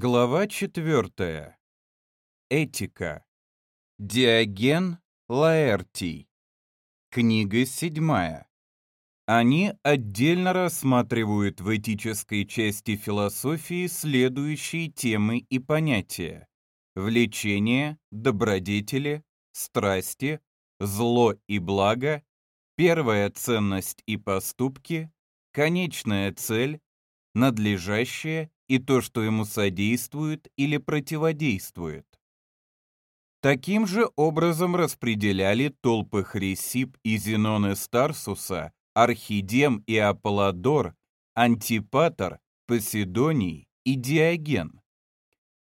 Глава 4. Этика. Диоген Лаэртий. Книга 7. Они отдельно рассматривают в этической части философии следующие темы и понятия. Влечение, добродетели, страсти, зло и благо, первая ценность и поступки, конечная цель, надлежащее и то, что ему содействует или противодействует. Таким же образом распределяли топы Хрисипп и Зенон из Тарсуса, Архедем и Аполлодор, Антипатр, Посидоний и Диоген.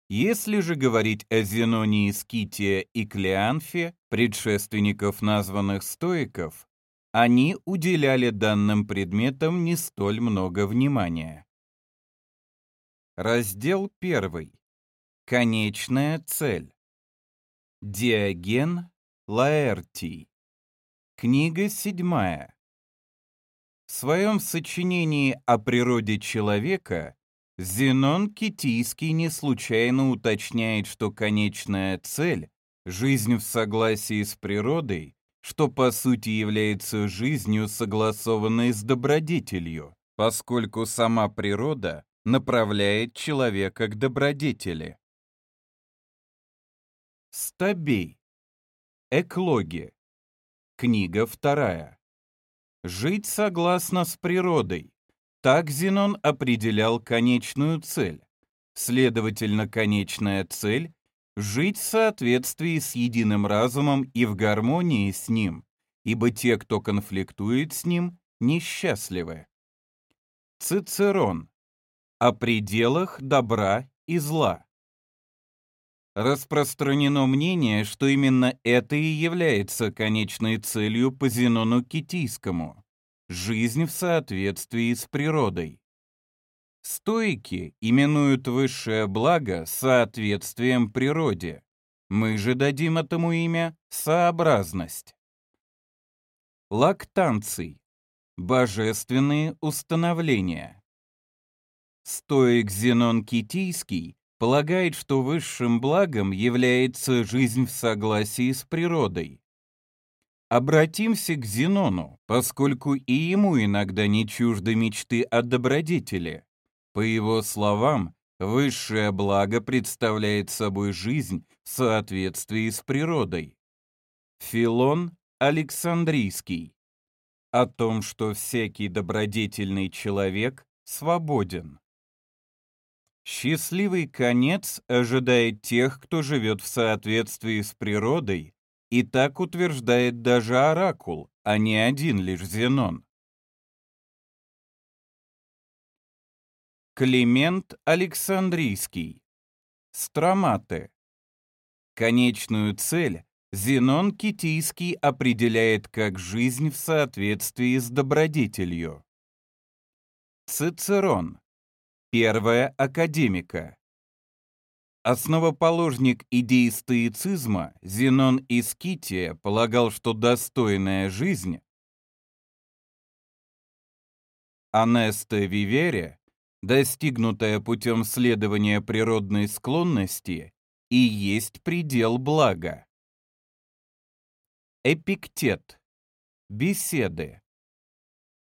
Если же говорить о Зеноне из Кития и Клеанфе, предшественников названных стоиков, они уделяли данным предметам не столь много внимания. Раздел 1. Конечная цель. Диоген Лаэртий. Книга 7. В своем сочинении о природе человека Зенон Китийский не случайно уточняет, что конечная цель — жизнь в согласии с природой, что по сути является жизнью, согласованной с добродетелью, поскольку сама природа направляет человека к добродетели. Стабей. Эклоги. Книга вторая. Жить согласно с природой. Так Зенон определял конечную цель. Следовательно, конечная цель — жить в соответствии с единым разумом и в гармонии с ним, ибо те, кто конфликтует с ним, несчастливы. Цицерон о пределах добра и зла. Распространено мнение, что именно это и является конечной целью по Зенону Китийскому – жизнь в соответствии с природой. Стоики именуют высшее благо соответствием природе. Мы же дадим этому имя сообразность. Лактанций. Божественные установления. Стоик Зенон Китийский полагает, что высшим благом является жизнь в согласии с природой. Обратимся к Зенону, поскольку и ему иногда не чужды мечты о добродетели. По его словам, высшее благо представляет собой жизнь в соответствии с природой. Филон Александрийский. О том, что всякий добродетельный человек свободен. Счастливый конец ожидает тех, кто живет в соответствии с природой, и так утверждает даже Оракул, а не один лишь Зенон. Климент Александрийский. Строматы. Конечную цель Зенон Китийский определяет как жизнь в соответствии с добродетелью. Цицерон. Первая академика. Основоположник идеи стоицизма Зенон из Кития полагал, что достойная жизнь Анеста Вивере, достигнутая путем следования природной склонности, и есть предел блага. Эпиктет. Беседы.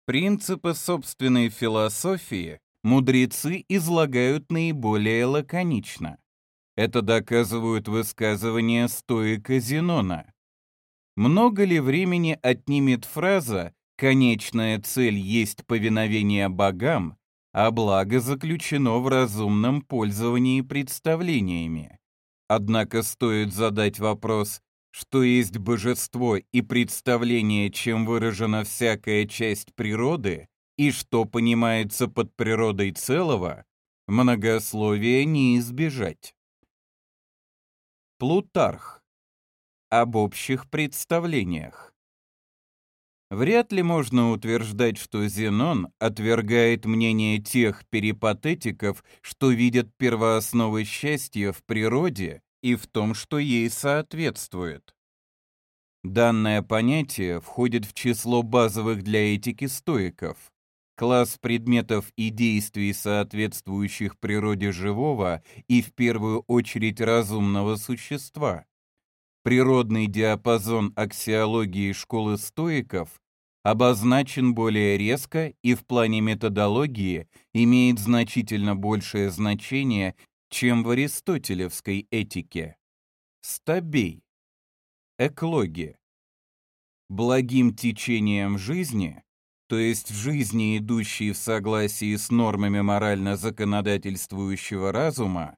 Принципы собственной философии мудрецы излагают наиболее лаконично. Это доказывают высказывания стоика Зенона. Много ли времени отнимет фраза «конечная цель есть повиновение богам», а благо заключено в разумном пользовании представлениями? Однако стоит задать вопрос, что есть божество и представление, чем выражена всякая часть природы, и что понимается под природой целого, многословия не избежать. Плутарх. Об общих представлениях. Вряд ли можно утверждать, что Зенон отвергает мнение тех перипатетиков, что видят первоосновы счастья в природе и в том, что ей соответствует. Данное понятие входит в число базовых для этики стоиков. Класс предметов и действий, соответствующих природе живого и в первую очередь разумного существа. Природный диапазон аксиологии школы стоиков обозначен более резко и в плане методологии имеет значительно большее значение, чем в аристотелевской этике. Стабей. Эклоги. Благим течением жизни то есть в жизни, идущей в согласии с нормами морально законодательствующего разума,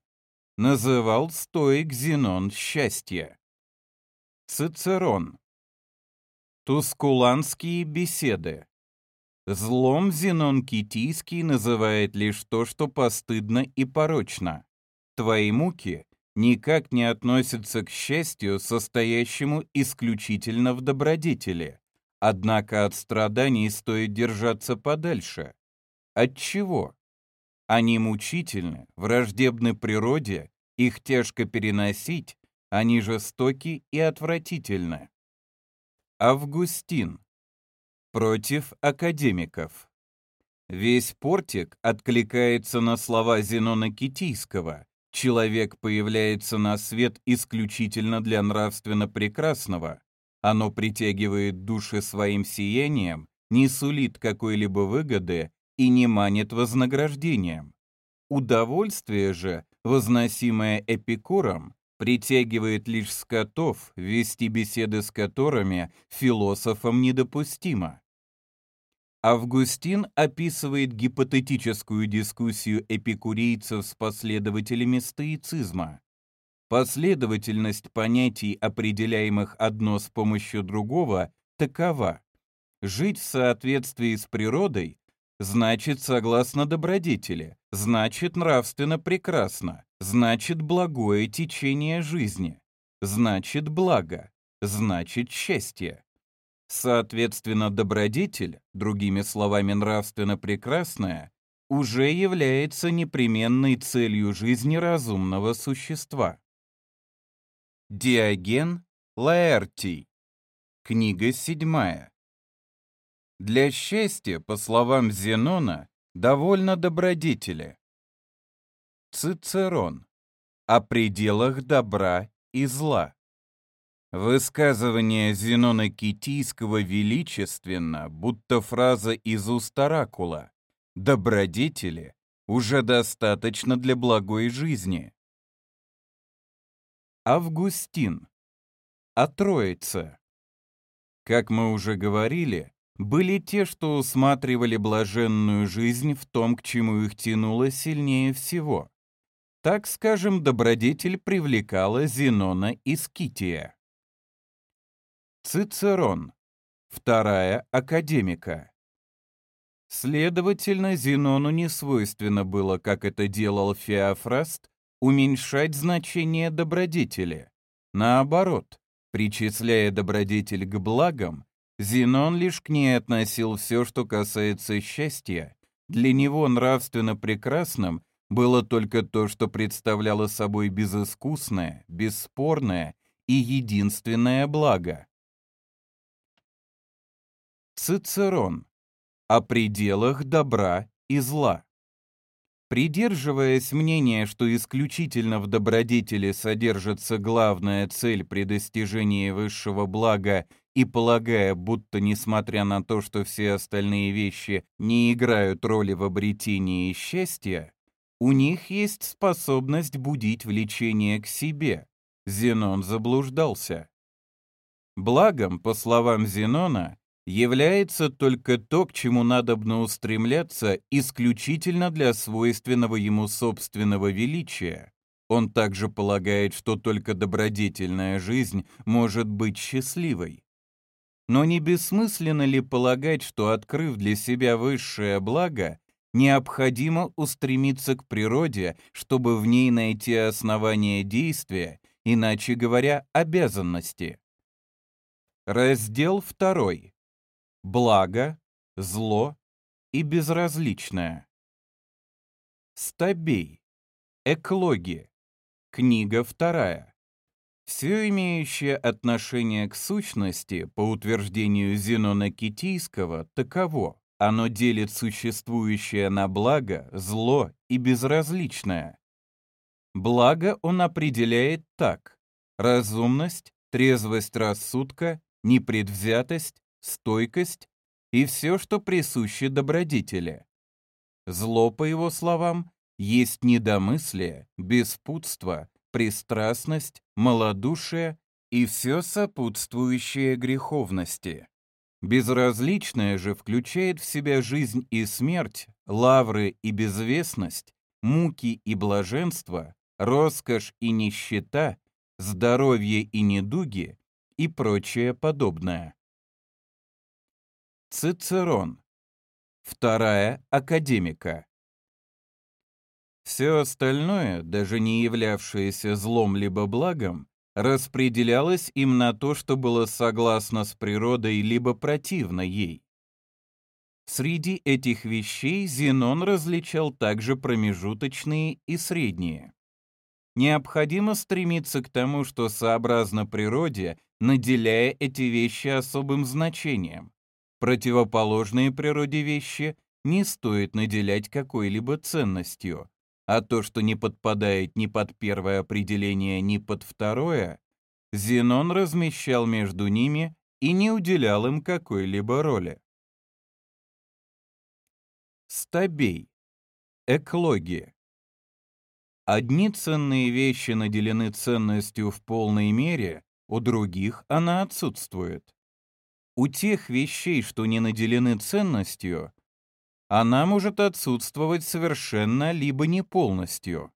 называл стоик Зенон счастье. Цицерон. Тускуланские беседы. Злом Зенон Китийский называет лишь то, что постыдно и порочно. Твои муки никак не относятся к счастью, состоящему исключительно в добродетели. Однако от страданий стоит держаться подальше. От чего? Они мучительны, враждебны природе, их тяжко переносить, они жестоки и отвратительны. Августин. Против академиков. Весь портик откликается на слова Зенона Китийского. Человек появляется на свет исключительно для нравственно прекрасного, оно притягивает души своим сиянием, не сулит какой-либо выгоды и не манит вознаграждением. Удовольствие же, возносимое Эпикуром, притягивает лишь скотов, вести беседы с которыми философам недопустимо. Августин описывает гипотетическую дискуссию эпикурейцев с последователями стоицизма. Последовательность понятий, определяемых одно с помощью другого, такова. Жить в соответствии с природой значит согласно добродетели, значит нравственно прекрасно, значит благое течение жизни, значит благо, значит счастье. Соответственно, добродетель, другими словами нравственно прекрасная, уже является непременной целью жизни разумного существа. Диоген Лаэртий. Книга седьмая. Для счастья, по словам Зенона, довольно добродетели. Цицерон. О пределах добра и зла. Высказывание Зенона Китийского величественно, будто фраза из уст оракула «добродетели» уже достаточно для благой жизни. Августин. О Троице. Как мы уже говорили, были те, что усматривали блаженную жизнь в том, к чему их тянуло сильнее всего. Так скажем, добродетель привлекала Зенона из Кития. Цицерон. Вторая академика. Следовательно, Зенону не свойственно было, как это делал Феофраст, уменьшать значение добродетели. Наоборот, причисляя добродетель к благам, Зенон лишь к ней относил все, что касается счастья. Для него нравственно прекрасным было только то, что представляло собой безыскусное, бесспорное и единственное благо. Цицерон. О пределах добра и зла. Придерживаясь мнения, что исключительно в добродетели содержится главная цель при достижении высшего блага и полагая, будто несмотря на то, что все остальные вещи не играют роли в обретении счастья, у них есть способность будить влечение к себе. Зенон заблуждался. Благом, по словам Зенона, является только то, к чему надобно устремляться исключительно для свойственного ему собственного величия. Он также полагает, что только добродетельная жизнь может быть счастливой. Но не бессмысленно ли полагать, что, открыв для себя высшее благо, необходимо устремиться к природе, чтобы в ней найти основание действия, иначе говоря, обязанности? Раздел второй благо, зло и безразличное. Стабей. Эклоги. Книга вторая. Все имеющее отношение к сущности, по утверждению Зенона Китийского, таково. Оно делит существующее на благо, зло и безразличное. Благо он определяет так. Разумность, трезвость рассудка, непредвзятость, стойкость и все, что присуще добродетели. Зло, по его словам, есть недомыслие, беспутство, пристрастность, малодушие и все сопутствующее греховности. Безразличное же включает в себя жизнь и смерть, лавры и безвестность, муки и блаженство, роскошь и нищета, здоровье и недуги и прочее подобное. Цицерон. Вторая академика. Все остальное, даже не являвшееся злом либо благом, распределялось им на то, что было согласно с природой либо противно ей. Среди этих вещей Зенон различал также промежуточные и средние. Необходимо стремиться к тому, что сообразно природе, наделяя эти вещи особым значением. Противоположные природе вещи не стоит наделять какой-либо ценностью, а то, что не подпадает ни под первое определение, ни под второе, Зенон размещал между ними и не уделял им какой-либо роли. Стабей. Эклоги. Одни ценные вещи наделены ценностью в полной мере, у других она отсутствует. У тех вещей, что не наделены ценностью, она может отсутствовать совершенно либо не полностью.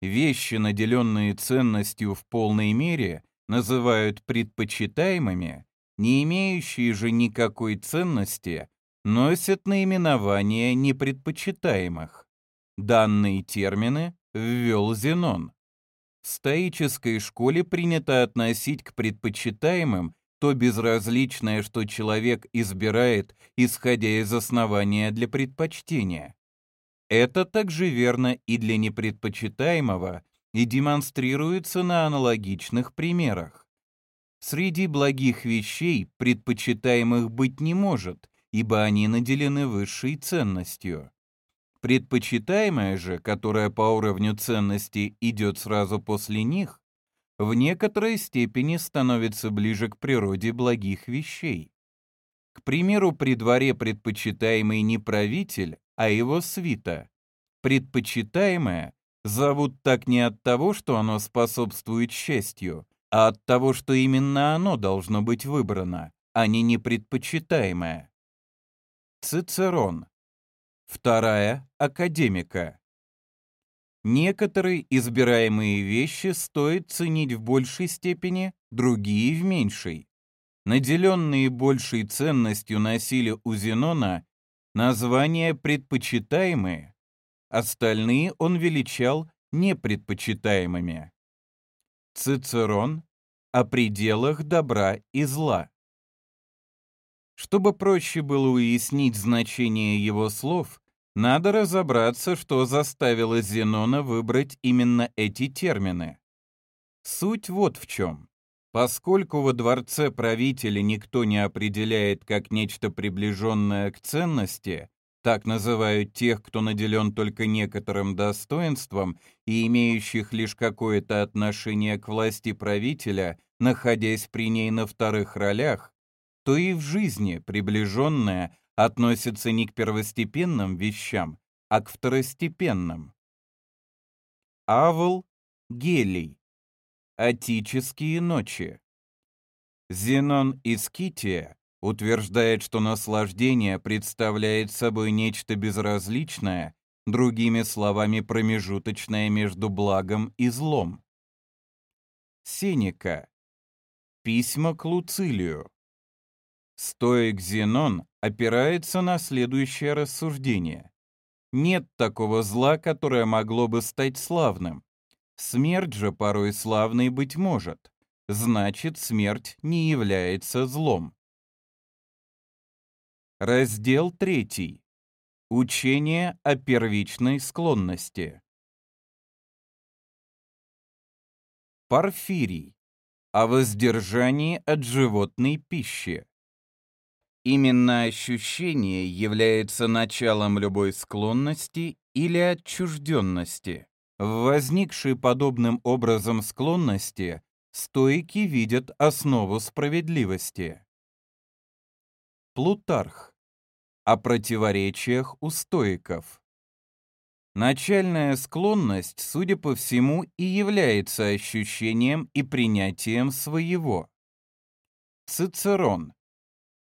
Вещи, наделенные ценностью в полной мере, называют предпочитаемыми, не имеющие же никакой ценности, носят наименование непредпочитаемых. Данные термины ввел Зенон. В стоической школе принято относить к предпочитаемым то безразличное, что человек избирает, исходя из основания для предпочтения. Это также верно и для непредпочитаемого и демонстрируется на аналогичных примерах. Среди благих вещей предпочитаемых быть не может, ибо они наделены высшей ценностью. Предпочитаемое же, которое по уровню ценности идет сразу после них, в некоторой степени становится ближе к природе благих вещей. К примеру, при дворе предпочитаемый не правитель, а его свита. Предпочитаемое зовут так не от того, что оно способствует счастью, а от того, что именно оно должно быть выбрано, а не непредпочитаемое. Цицерон. Вторая — академика. Некоторые избираемые вещи стоит ценить в большей степени, другие — в меньшей. Наделенные большей ценностью носили у Зенона название «предпочитаемые», остальные он величал непредпочитаемыми. Цицерон о пределах добра и зла. Чтобы проще было уяснить значение его слов, надо разобраться, что заставило Зенона выбрать именно эти термины. Суть вот в чем. Поскольку во дворце правителя никто не определяет как нечто приближенное к ценности, так называют тех, кто наделен только некоторым достоинством и имеющих лишь какое-то отношение к власти правителя, находясь при ней на вторых ролях, то и в жизни приближенное относится не к первостепенным вещам, а к второстепенным. Авл Гелий. Атические ночи. Зенон из Кития утверждает, что наслаждение представляет собой нечто безразличное, другими словами, промежуточное между благом и злом. Сенека. Письма к Луцилию. Стоик Зенон опирается на следующее рассуждение. Нет такого зла, которое могло бы стать славным. Смерть же порой славной быть может. Значит, смерть не является злом. Раздел 3. Учение о первичной склонности. Порфирий. О воздержании от животной пищи. Именно ощущение является началом любой склонности или отчужденности. В возникшей подобным образом склонности стойки видят основу справедливости. Плутарх. О противоречиях у стоиков. Начальная склонность, судя по всему, и является ощущением и принятием своего. Цицерон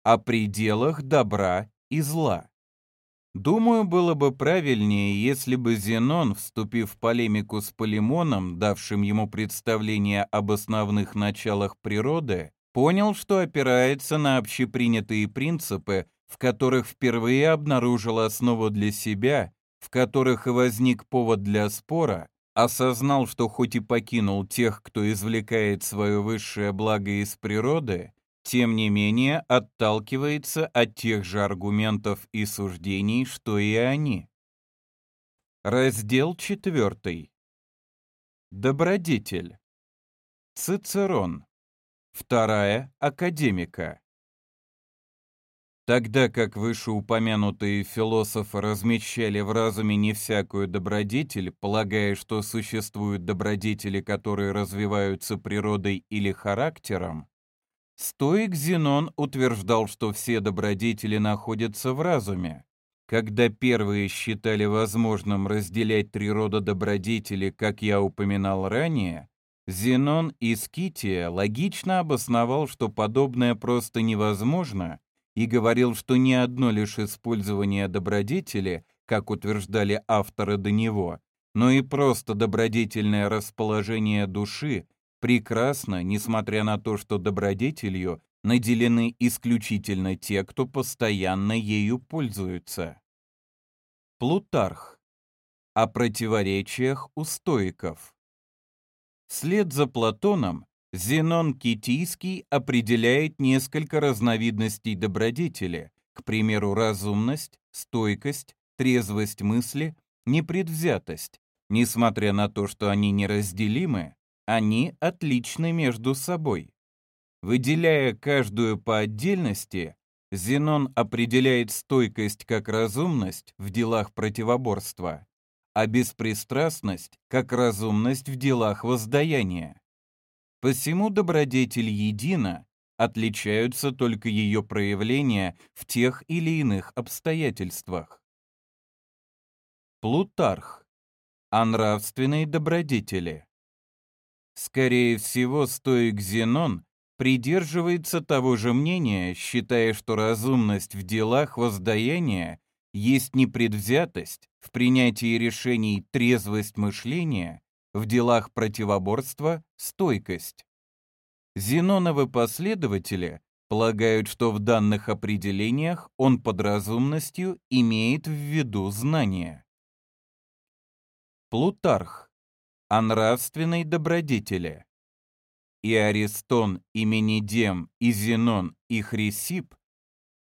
о пределах добра и зла. Думаю, было бы правильнее, если бы Зенон, вступив в полемику с Полимоном, давшим ему представление об основных началах природы, понял, что опирается на общепринятые принципы, в которых впервые обнаружил основу для себя, в которых и возник повод для спора, осознал, что хоть и покинул тех, кто извлекает свое высшее благо из природы, тем не менее отталкивается от тех же аргументов и суждений, что и они. Раздел 4. Добродетель. Цицерон. Вторая — академика. Тогда как вышеупомянутые философы размещали в разуме не всякую добродетель, полагая, что существуют добродетели, которые развиваются природой или характером, Стоик Зенон утверждал, что все добродетели находятся в разуме. Когда первые считали возможным разделять три рода добродетели, как я упоминал ранее, Зенон из Кития логично обосновал, что подобное просто невозможно, и говорил, что ни одно лишь использование добродетели, как утверждали авторы до него, но и просто добродетельное расположение души Прекрасно, несмотря на то, что добродетелью наделены исключительно те, кто постоянно ею пользуются. Плутарх. О противоречиях у стоиков. Вслед за Платоном Зенон Китийский определяет несколько разновидностей добродетели, к примеру, разумность, стойкость, трезвость мысли, непредвзятость. Несмотря на то, что они неразделимы, они отличны между собой. Выделяя каждую по отдельности, Зенон определяет стойкость как разумность в делах противоборства, а беспристрастность как разумность в делах воздаяния. Посему добродетель едина, отличаются только ее проявления в тех или иных обстоятельствах. Плутарх. О нравственной добродетели. Скорее всего, стоик Зенон придерживается того же мнения, считая, что разумность в делах воздаяния есть непредвзятость, в принятии решений трезвость мышления, в делах противоборства стойкость. Зеноновы последователи полагают, что в данных определениях он под разумностью имеет в виду знания. Плутарх о нравственной добродетели. И Аристон, и Менедем, и Зенон, и Хрисип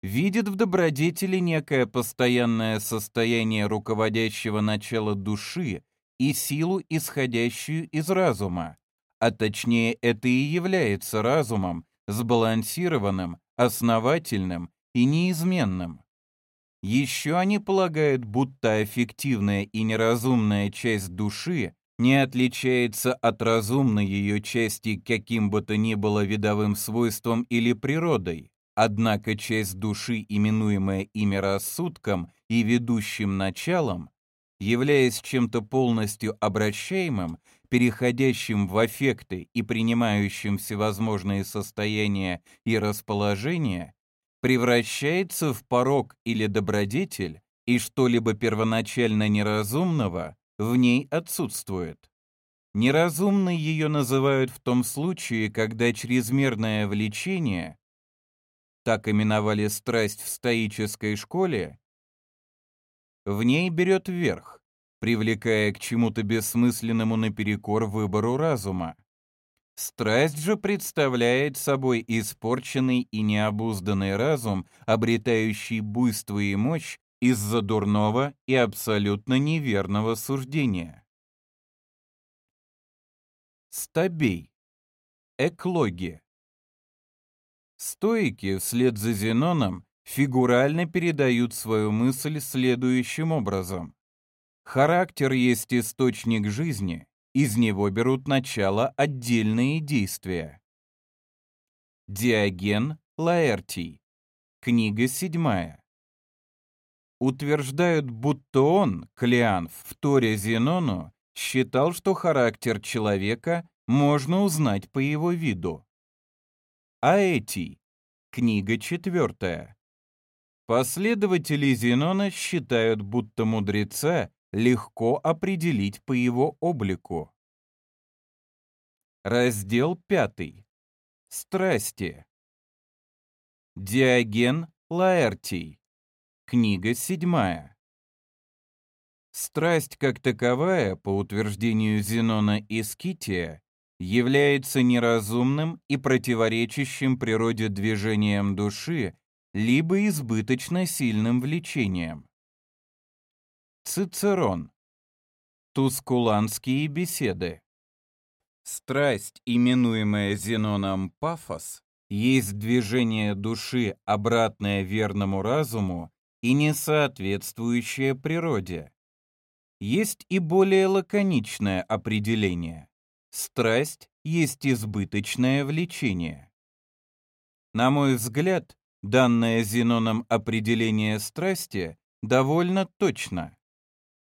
видят в добродетели некое постоянное состояние руководящего начала души и силу, исходящую из разума, а точнее это и является разумом, сбалансированным, основательным и неизменным. Еще они полагают, будто аффективная и неразумная часть души не отличается от разумной ее части каким бы то ни было видовым свойством или природой, однако часть души, именуемая ими рассудком и ведущим началом, являясь чем-то полностью обращаемым, переходящим в аффекты и принимающим всевозможные состояния и расположения, превращается в порог или добродетель, и что-либо первоначально неразумного в ней отсутствует. Неразумной ее называют в том случае, когда чрезмерное влечение, так именовали страсть в стоической школе, в ней берет вверх, привлекая к чему-то бессмысленному наперекор выбору разума. Страсть же представляет собой испорченный и необузданный разум, обретающий буйство и мощь из-за дурного и абсолютно неверного суждения. Стабей. Эклоги. Стоики вслед за Зеноном фигурально передают свою мысль следующим образом. Характер есть источник жизни, из него берут начало отдельные действия. Диоген Лаэртий. Книга седьмая. Утверждают, будто он, Клеанф, в Торе Зенону, считал, что характер человека можно узнать по его виду. Аэтий. Книга четвертая. Последователи Зенона считают, будто мудреца легко определить по его облику. Раздел пятый. Страсти. Диоген Лаэртий. Книга седьмая. Страсть как таковая, по утверждению Зенона и Скития, является неразумным и противоречащим природе движением души, либо избыточно сильным влечением. Цицерон. Тускуланские беседы. Страсть, именуемая Зеноном пафос, есть движение души, обратное верному разуму и не соответствующее природе. Есть и более лаконичное определение. Страсть есть избыточное влечение. На мой взгляд, данное Зеноном определение страсти довольно точно.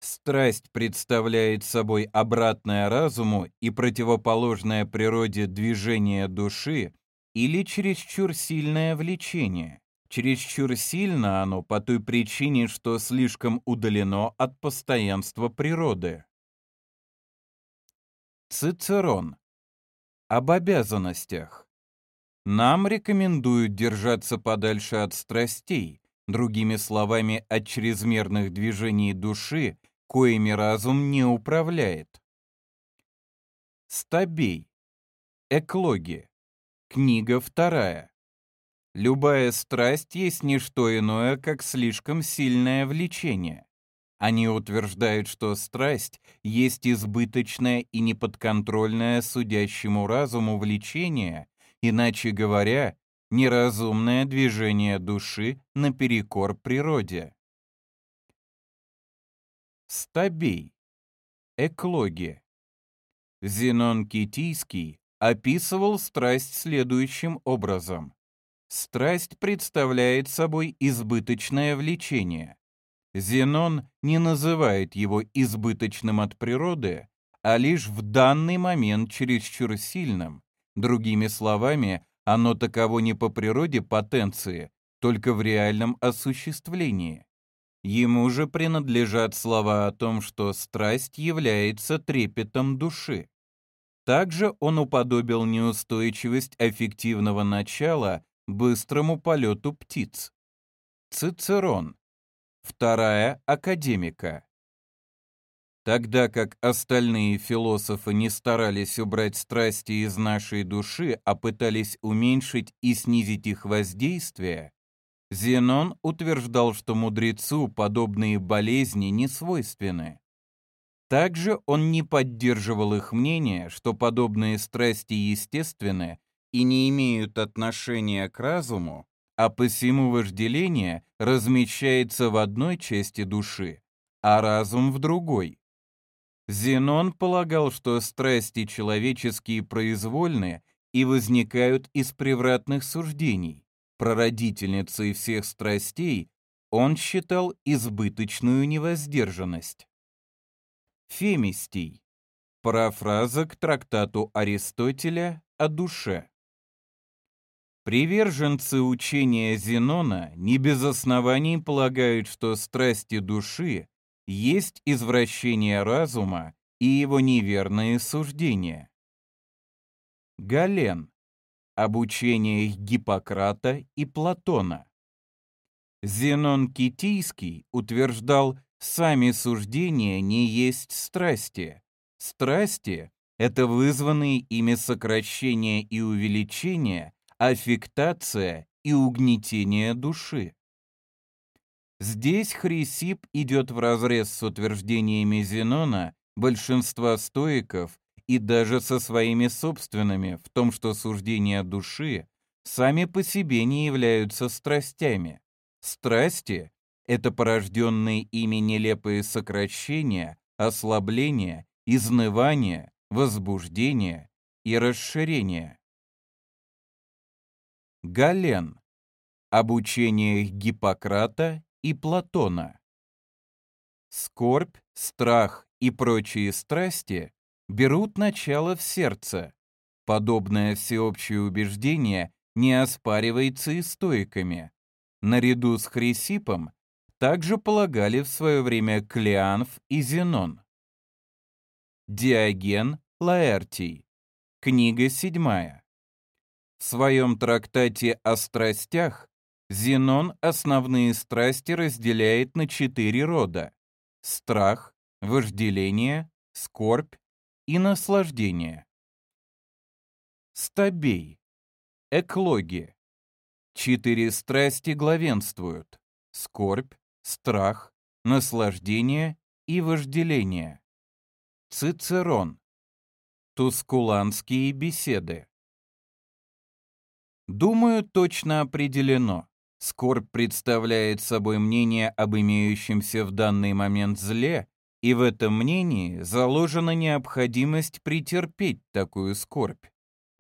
Страсть представляет собой обратное разуму и противоположное природе движение души или чересчур сильное влечение. Чересчур сильно оно по той причине, что слишком удалено от постоянства природы. Цицерон. Об обязанностях. Нам рекомендуют держаться подальше от страстей, другими словами, от чрезмерных движений души коими разум не управляет. Стабей. Эклоги. Книга вторая. Любая страсть есть не что иное, как слишком сильное влечение. Они утверждают, что страсть есть избыточное и неподконтрольное судящему разуму влечение, иначе говоря, неразумное движение души наперекор природе. Стабей. Эклоги. Зенон Китийский описывал страсть следующим образом. Страсть представляет собой избыточное влечение. Зенон не называет его избыточным от природы, а лишь в данный момент чересчур сильным. Другими словами, оно таково не по природе потенции, только в реальном осуществлении. Ему же принадлежат слова о том, что страсть является трепетом души. Также он уподобил неустойчивость аффективного начала быстрому полету птиц. Цицерон. Вторая академика. Тогда как остальные философы не старались убрать страсти из нашей души, а пытались уменьшить и снизить их воздействие, Зенон утверждал, что мудрецу подобные болезни не свойственны. Также он не поддерживал их мнение, что подобные страсти естественны и не имеют отношения к разуму, а посему вожделение размещается в одной части души, а разум в другой. Зенон полагал, что страсти человеческие произвольны и возникают из превратных суждений, Прародительницей всех страстей он считал избыточную невоздержанность. Фемистий. Парафраза к трактату Аристотеля о душе. Приверженцы учения Зенона не без оснований полагают, что страсти души есть извращение разума и его неверные суждения. Гален об учениях Гиппократа и Платона. Зенон Китийский утверждал, сами суждения не есть страсти. Страсти — это вызванные ими сокращение и увеличение, аффектация и угнетение души. Здесь Хрисип идет вразрез с утверждениями Зенона большинства стоиков и даже со своими собственными в том, что суждения души сами по себе не являются страстями. Страсти — это порожденные ими нелепые сокращения, ослабления, изнывания, возбуждения и расширения. Гален. Обучение Гиппократа и Платона. Скорбь, страх и прочие страсти берут начало в сердце. Подобное всеобщее убеждение не оспаривается и стоиками. Наряду с Хрисипом также полагали в свое время Клеанф и Зенон. Диоген Лаэртий. Книга седьмая. В своем трактате о страстях Зенон основные страсти разделяет на четыре рода – страх, вожделение, скорбь и наслаждение. Стабей. Эклоги. Четыре страсти главенствуют – скорбь, страх, наслаждение и вожделение. Цицерон. Тускуланские беседы. Думаю, точно определено. Скорбь представляет собой мнение об имеющемся в данный момент зле, и в этом мнении заложена необходимость претерпеть такую скорбь.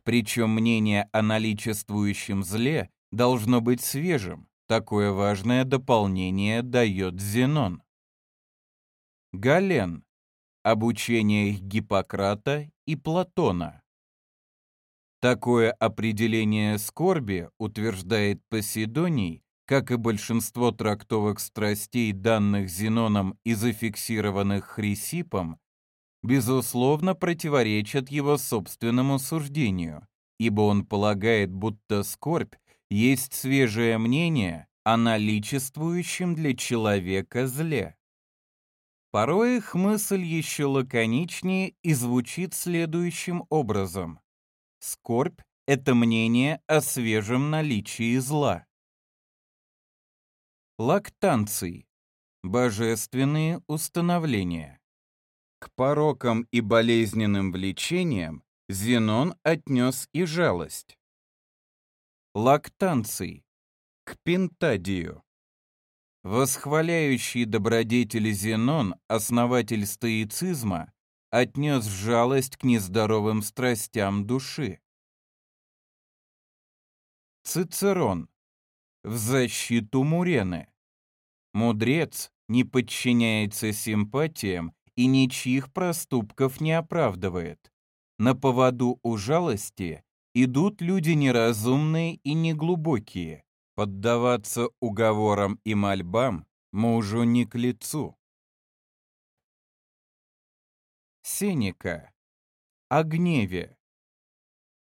Причем мнение о наличествующем зле должно быть свежим. Такое важное дополнение дает Зенон. Гален. Обучение Гиппократа и Платона. Такое определение скорби, утверждает Поседоний, как и большинство трактовок страстей, данных Зеноном и зафиксированных Хрисипом, безусловно противоречат его собственному суждению, ибо он полагает, будто скорбь есть свежее мнение о наличествующем для человека зле. Порой их мысль еще лаконичнее и звучит следующим образом. Скорбь — это мнение о свежем наличии зла. Лактанций. Божественные установления. К порокам и болезненным влечениям Зенон отнес и жалость. Лактанций. К пентадию. Восхваляющий добродетели Зенон, основатель стоицизма, отнес жалость к нездоровым страстям души. Цицерон. В защиту Мурены. Мудрец не подчиняется симпатиям и ничьих проступков не оправдывает. На поводу у жалости идут люди неразумные и неглубокие, Поддаваться уговорам и мольбам мужу не к лицу. Сенека. О гневе.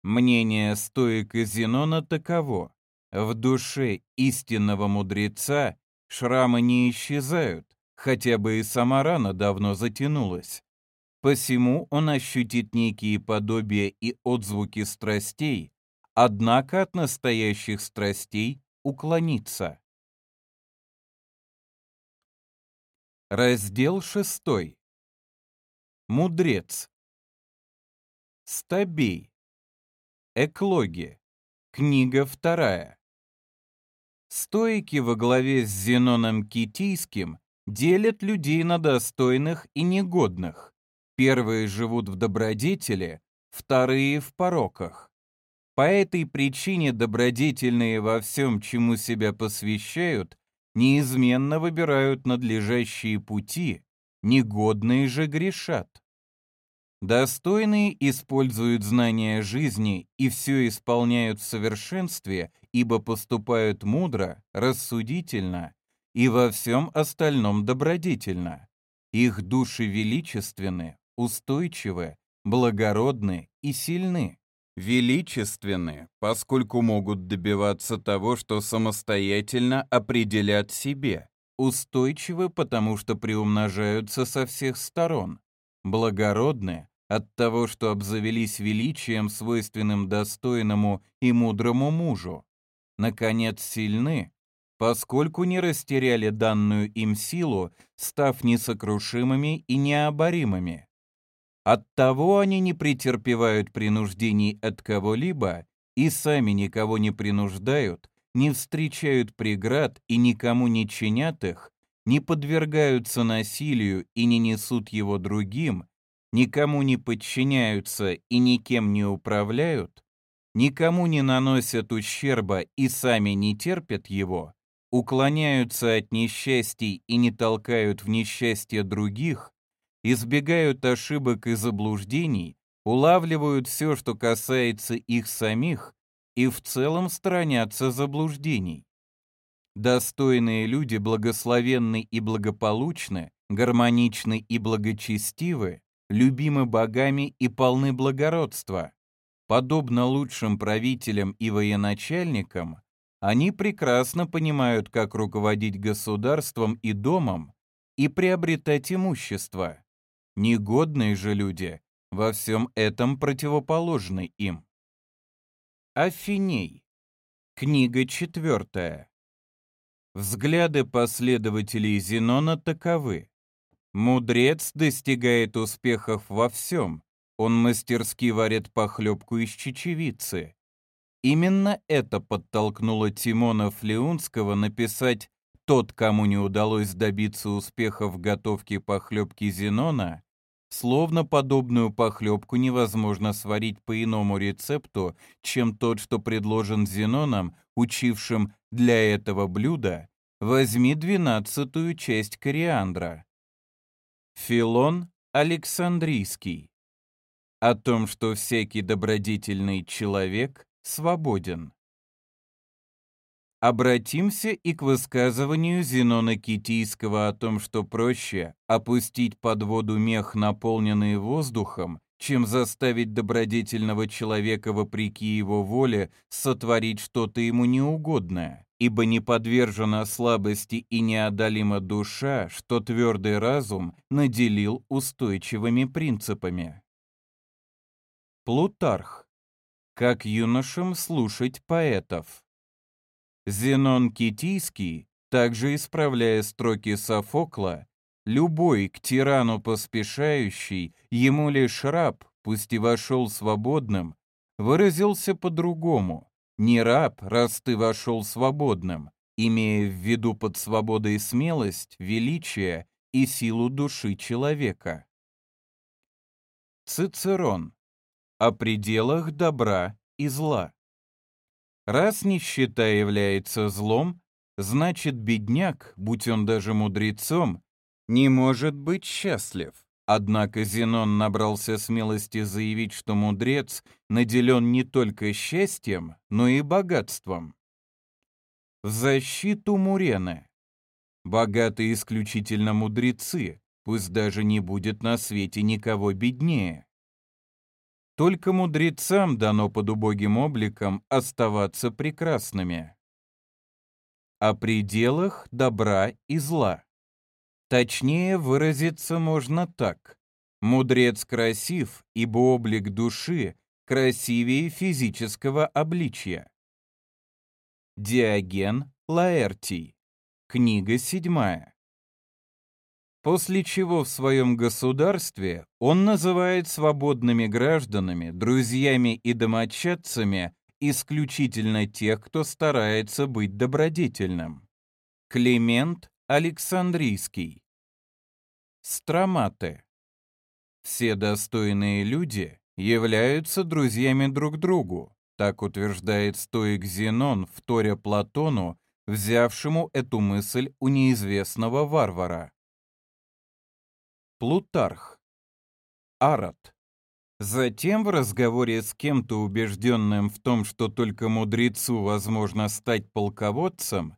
Мнение стоика Зенона таково. В душе истинного мудреца шрамы не исчезают, хотя бы и сама рана давно затянулась. Посему он ощутит некие подобия и отзвуки страстей, однако от настоящих страстей уклониться. Раздел 6. Мудрец. Стабей. Эклоги. Книга 2. Стоики во главе с Зеноном Китийским делят людей на достойных и негодных. Первые живут в добродетели, вторые в пороках. По этой причине добродетельные во всем, чему себя посвящают, неизменно выбирают надлежащие пути, негодные же грешат. Достойные используют знания жизни и все исполняют в совершенстве, ибо поступают мудро, рассудительно и во всем остальном добродетельно. Их души величественны, устойчивы, благородны и сильны величественны, поскольку могут добиваться того, что самостоятельно определят себе, устойчивы, потому что приумножаются со всех сторон, благородны от того, что обзавелись величием, свойственным достойному и мудрому мужу, наконец, сильны, поскольку не растеряли данную им силу, став несокрушимыми и необоримыми. Оттого они не претерпевают принуждений от кого-либо и сами никого не принуждают, не встречают преград и никому не чинят их, не подвергаются насилию и не несут его другим, никому не подчиняются и никем не управляют, никому не наносят ущерба и сами не терпят его, уклоняются от несчастий и не толкают в несчастье других, избегают ошибок и заблуждений, улавливают все, что касается их самих, и в целом сторонятся заблуждений. Достойные люди благословенны и благополучны, гармоничны и благочестивы, любимы богами и полны благородства. Подобно лучшим правителям и военачальникам, они прекрасно понимают, как руководить государством и домом и приобретать имущество. Негодные же люди во всем этом противоположны им. Афиней. Книга четвертая. Взгляды последователей Зенона таковы. Мудрец достигает успехов во всем. Он мастерски варит похлебку из чечевицы. Именно это подтолкнуло Тимона Флеунского написать «Тот, кому не удалось добиться успеха в готовке похлебки Зенона, словно подобную похлебку невозможно сварить по иному рецепту, чем тот, что предложен Зеноном, учившим для этого блюда, возьми двенадцатую часть кориандра». Филон Александрийский. О том, что всякий добродетельный человек свободен. Обратимся и к высказыванию Зенона Китийского о том, что проще опустить под воду мех, наполненный воздухом, чем заставить добродетельного человека, вопреки его воле, сотворить что-то ему неугодное, ибо не подвержена слабости и неодолима душа, что твердый разум наделил устойчивыми принципами. Плутарх. Как юношам слушать поэтов. Зенон Китийский, также исправляя строки Софокла, любой к тирану поспешающий, ему лишь раб, пусть и вошел свободным, выразился по-другому. Не раб, раз ты вошел свободным, имея в виду под свободой смелость, величие и силу души человека. Цицерон. О пределах добра и зла. Раз нищета является злом, значит бедняк, будь он даже мудрецом, не может быть счастлив. Однако Зенон набрался смелости заявить, что мудрец наделен не только счастьем, но и богатством. В защиту Мурены. Богаты исключительно мудрецы, пусть даже не будет на свете никого беднее. Только мудрецам дано под убогим обликом оставаться прекрасными. О пределах добра и зла. Точнее выразиться можно так. Мудрец красив, ибо облик души красивее физического обличия. Диоген Лаэртий. Книга седьмая после чего в своем государстве он называет свободными гражданами, друзьями и домочадцами исключительно тех, кто старается быть добродетельным. Климент Александрийский. Строматы. Все достойные люди являются друзьями друг другу, так утверждает стоик Зенон, вторя Платону, взявшему эту мысль у неизвестного варвара. Плутарх. Арат. Затем в разговоре с кем-то убежденным в том, что только мудрецу возможно стать полководцем,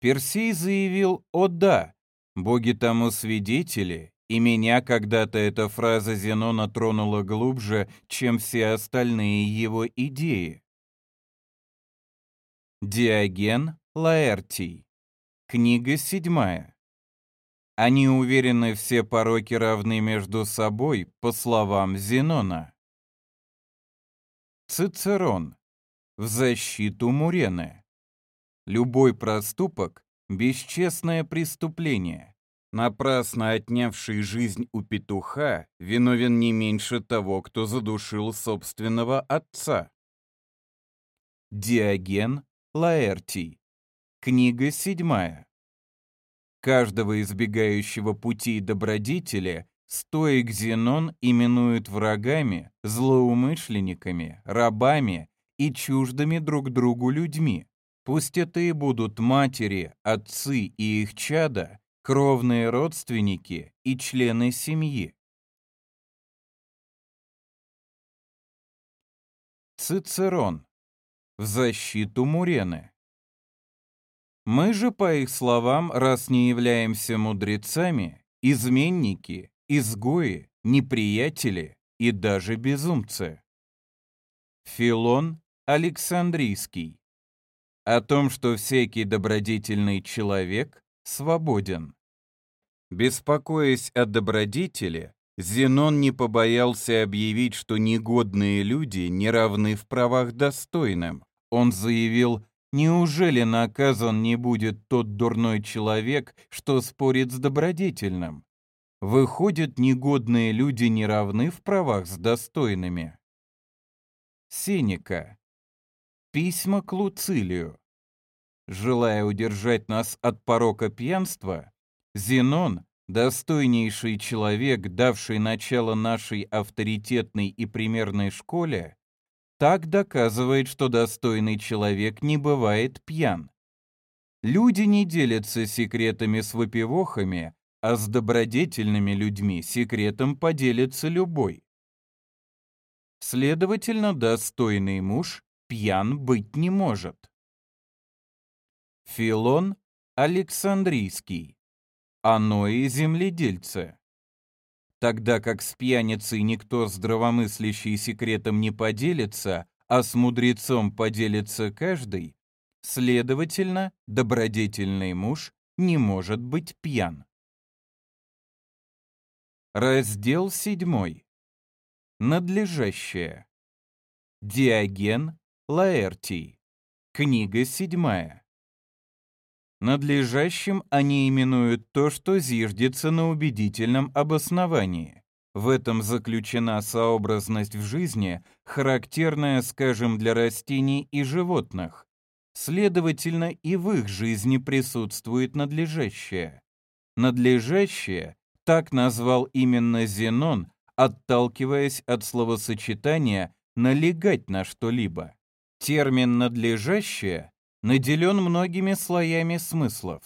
Персей заявил «О да, боги тому свидетели, и меня когда-то эта фраза Зенона тронула глубже, чем все остальные его идеи». Диоген Лаэртий. Книга седьмая. Они уверены, все пороки равны между собой, по словам Зенона. Цицерон. В защиту Мурены. Любой проступок – бесчестное преступление. Напрасно отнявший жизнь у петуха виновен не меньше того, кто задушил собственного отца. Диоген Лаэртий. Книга седьмая. Каждого избегающего путей добродетеля стоик Зенон именует врагами, злоумышленниками, рабами и чуждыми друг другу людьми. Пусть это и будут матери, отцы и их чада, кровные родственники и члены семьи. Цицерон. В защиту Мурены. Мы же, по их словам, раз не являемся мудрецами, изменники, изгои, неприятели и даже безумцы. Филон Александрийский. О том, что всякий добродетельный человек свободен. Беспокоясь о добродетели, Зенон не побоялся объявить, что негодные люди не равны в правах достойным. Он заявил, неужели наказан не будет тот дурной человек, что спорит с добродетельным? Выходят, негодные люди не равны в правах с достойными. Сенека. Письма к Луцилию. Желая удержать нас от порока пьянства, Зенон достойнейший человек, давший начало нашей авторитетной и примерной школе, так доказывает, что достойный человек не бывает пьян. Люди не делятся секретами с выпивохами, а с добродетельными людьми секретом поделится любой. Следовательно, достойный муж пьян быть не может. Филон Александрийский оно и земледельцы. Тогда как с пьяницей никто здравомыслящий секретом не поделится, а с мудрецом поделится каждый, следовательно, добродетельный муж не может быть пьян. Раздел 7. Надлежащее. Диоген Лаэртий. Книга 7. Надлежащим они именуют то, что зиждется на убедительном обосновании. В этом заключена сообразность в жизни, характерная, скажем, для растений и животных. Следовательно, и в их жизни присутствует надлежащее. Надлежащее так назвал именно Зенон, отталкиваясь от словосочетания «налегать на что-либо». Термин «надлежащее» наделен многими слоями смыслов.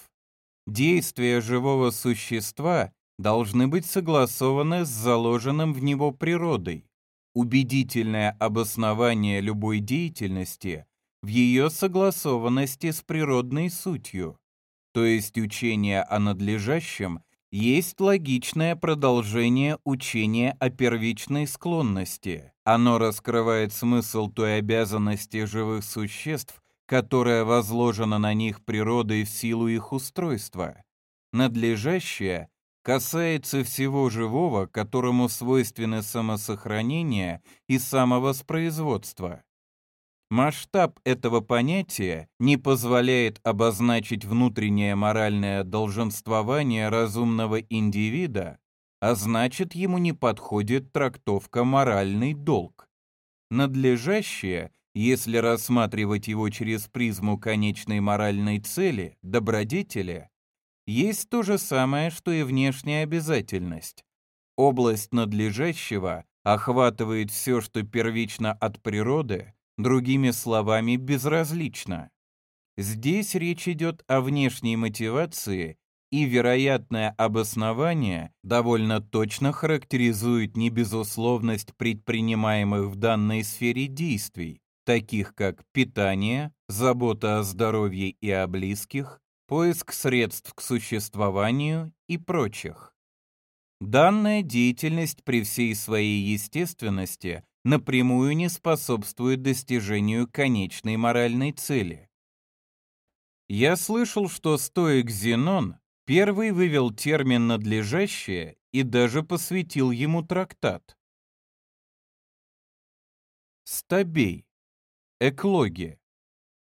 Действия живого существа должны быть согласованы с заложенным в него природой. Убедительное обоснование любой деятельности в ее согласованности с природной сутью, то есть учение о надлежащем есть логичное продолжение учения о первичной склонности. Оно раскрывает смысл той обязанности живых существ, которая возложена на них природой в силу их устройства. Надлежащее касается всего живого, которому свойственны самосохранение и самовоспроизводство. Масштаб этого понятия не позволяет обозначить внутреннее моральное долженствование разумного индивида, а значит ему не подходит трактовка «моральный долг». Надлежащее если рассматривать его через призму конечной моральной цели, добродетели, есть то же самое, что и внешняя обязательность. Область надлежащего охватывает все, что первично от природы, другими словами, безразлично. Здесь речь идет о внешней мотивации, и вероятное обоснование довольно точно характеризует небезусловность предпринимаемых в данной сфере действий, таких как питание, забота о здоровье и о близких, поиск средств к существованию и прочих. Данная деятельность при всей своей естественности напрямую не способствует достижению конечной моральной цели. Я слышал, что стоик Зенон первый вывел термин «надлежащее» и даже посвятил ему трактат. Стабей Эклоги.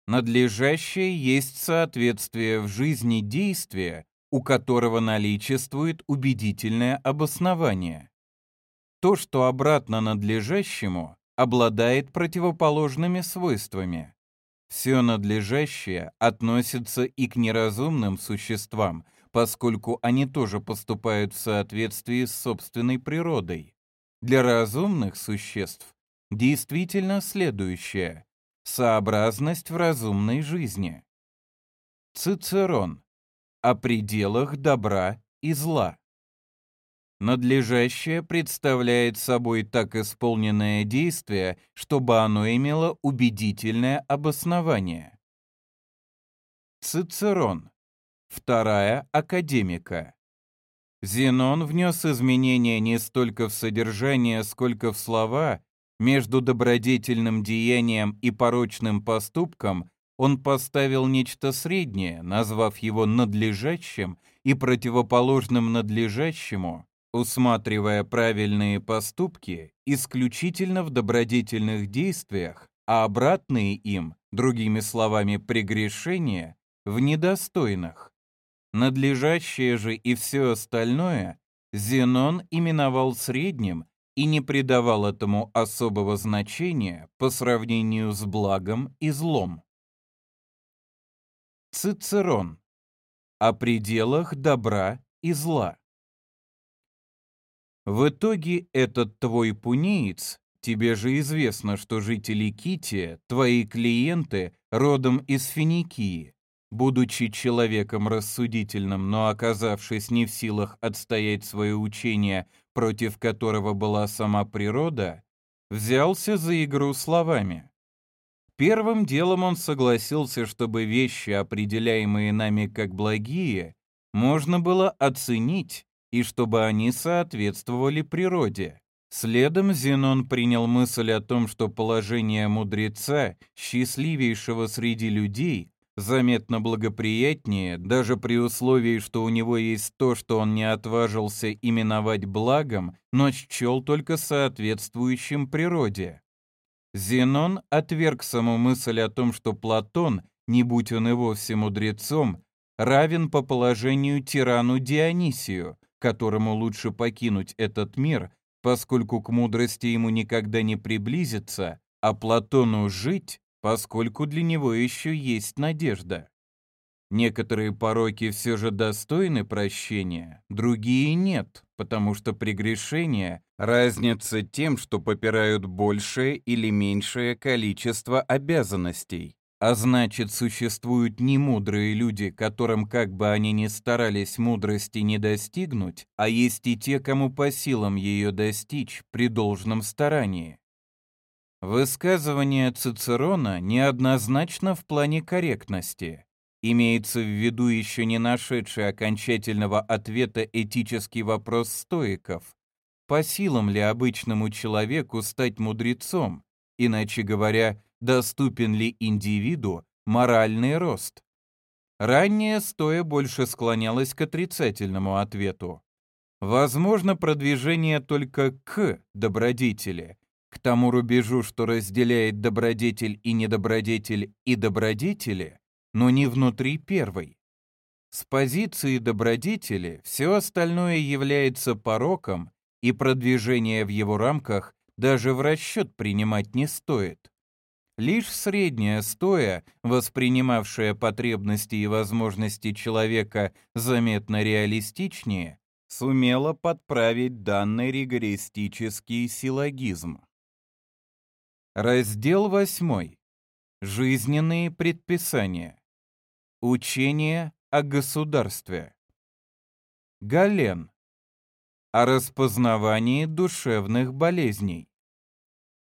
Надлежащее есть соответствие в жизни действия, у которого наличествует убедительное обоснование. То, что обратно надлежащему, обладает противоположными свойствами. Все надлежащее относится и к неразумным существам, поскольку они тоже поступают в соответствии с собственной природой. Для разумных существ действительно следующее – сообразность в разумной жизни. Цицерон. О пределах добра и зла. Надлежащее представляет собой так исполненное действие, чтобы оно имело убедительное обоснование. Цицерон. Вторая академика. Зенон внес изменения не столько в содержание, сколько в слова. Между добродетельным деянием и порочным поступком он поставил нечто среднее, назвав его надлежащим и противоположным надлежащему, усматривая правильные поступки исключительно в добродетельных действиях, а обратные им, другими словами, прегрешения, в недостойных. Надлежащее же и все остальное Зенон именовал средним и не придавал этому особого значения по сравнению с благом и злом. Цицерон. О пределах добра и зла. В итоге этот твой пунеец, тебе же известно, что жители Кития, твои клиенты, родом из Финикии, будучи человеком рассудительным, но оказавшись не в силах отстоять свое учение, против которого была сама природа, взялся за игру словами. Первым делом он согласился, чтобы вещи, определяемые нами как благие, можно было оценить и чтобы они соответствовали природе. Следом Зенон принял мысль о том, что положение мудреца, счастливейшего среди людей, заметно благоприятнее, даже при условии, что у него есть то, что он не отважился именовать благом, но счел только соответствующим природе. Зенон отверг саму мысль о том, что Платон, не будь он и вовсе мудрецом, равен по положению тирану Дионисию, которому лучше покинуть этот мир, поскольку к мудрости ему никогда не приблизиться, а Платону жить, поскольку для него еще есть надежда. Некоторые пороки все же достойны прощения, другие нет, потому что прегрешения разница тем, что попирают большее или меньшее количество обязанностей. А значит, существуют немудрые люди, которым, как бы они ни старались, мудрости не достигнуть, а есть и те, кому по силам ее достичь при должном старании. Высказывание Цицерона неоднозначно в плане корректности. Имеется в виду еще не нашедший окончательного ответа этический вопрос стоиков. По силам ли обычному человеку стать мудрецом? Иначе говоря, доступен ли индивиду моральный рост? Ранее стоя больше склонялась к отрицательному ответу. Возможно продвижение только к добродетели, к тому рубежу, что разделяет добродетель и недобродетель и добродетели, но не внутри первой. С позиции добродетели все остальное является пороком, и продвижение в его рамках даже в расчет принимать не стоит. Лишь средняя стоя, воспринимавшая потребности и возможности человека заметно реалистичнее, сумела подправить данный ригористический силлогизм. Раздел 8. Жизненные предписания. Учение о государстве. Гален. О распознавании душевных болезней.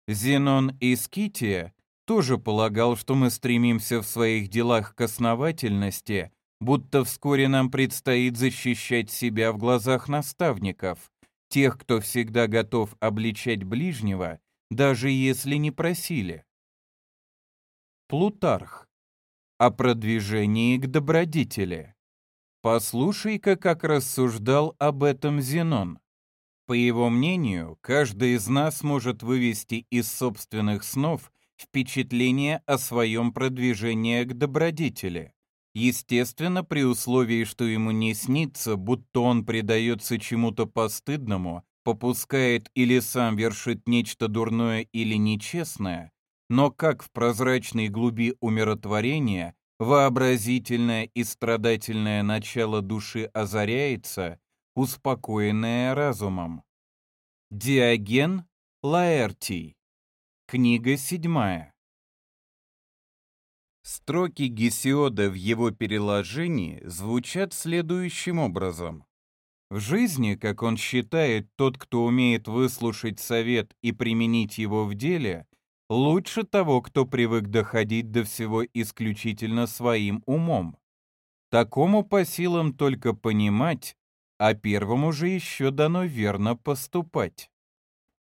Зенон из Кития тоже полагал, что мы стремимся в своих делах к основательности, будто вскоре нам предстоит защищать себя в глазах наставников, тех, кто всегда готов обличать ближнего, даже если не просили. Плутарх о продвижении к добродетели. Послушай-ка, как рассуждал об этом Зенон. По его мнению, каждый из нас может вывести из собственных снов впечатление о своем продвижении к добродетели. Естественно, при условии, что ему не снится, будто он предается чему-то постыдному, попускает или сам вершит нечто дурное или нечестное, но как в прозрачной глуби умиротворения вообразительное и страдательное начало души озаряется, успокоенное разумом. Диоген Лаэртий. Книга седьмая. Строки Гесиода в его переложении звучат следующим образом. В жизни, как он считает, тот, кто умеет выслушать совет и применить его в деле, лучше того, кто привык доходить до всего исключительно своим умом. Такому по силам только понимать, а первому же еще дано верно поступать.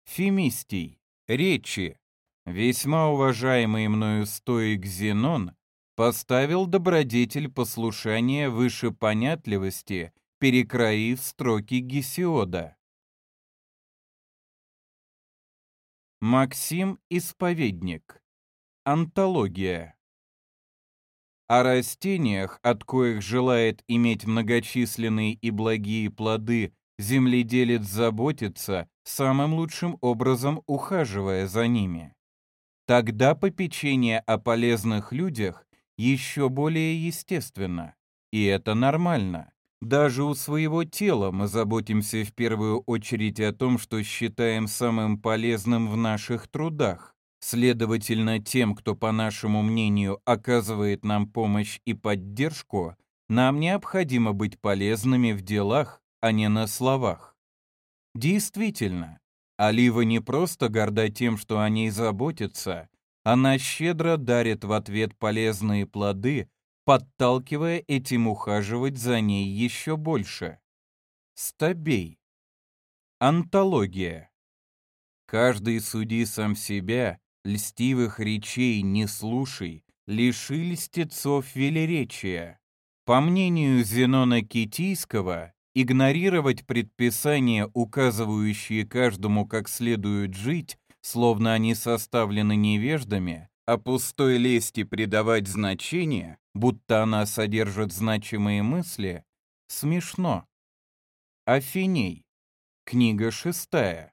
Фемистий. Речи. Весьма уважаемый мною стоик Зенон поставил добродетель послушания выше понятливости, перекроив строки Гесиода. Максим Исповедник. Антология. О растениях, от коих желает иметь многочисленные и благие плоды, земледелец заботится, самым лучшим образом ухаживая за ними. Тогда попечение о полезных людях еще более естественно, и это нормально. Даже у своего тела мы заботимся в первую очередь о том, что считаем самым полезным в наших трудах. Следовательно, тем, кто, по нашему мнению, оказывает нам помощь и поддержку, нам необходимо быть полезными в делах, а не на словах. Действительно, Олива не просто горда тем, что о ней заботится, она щедро дарит в ответ полезные плоды, подталкивая этим ухаживать за ней еще больше. Стабей. Антология. Каждый суди сам себя, льстивых речей не слушай, лиши льстецов велеречия. По мнению Зенона Китийского, Игнорировать предписания, указывающие каждому, как следует жить, словно они составлены невеждами, а пустой лести придавать значение, будто она содержит значимые мысли, смешно. Афиней. Книга шестая.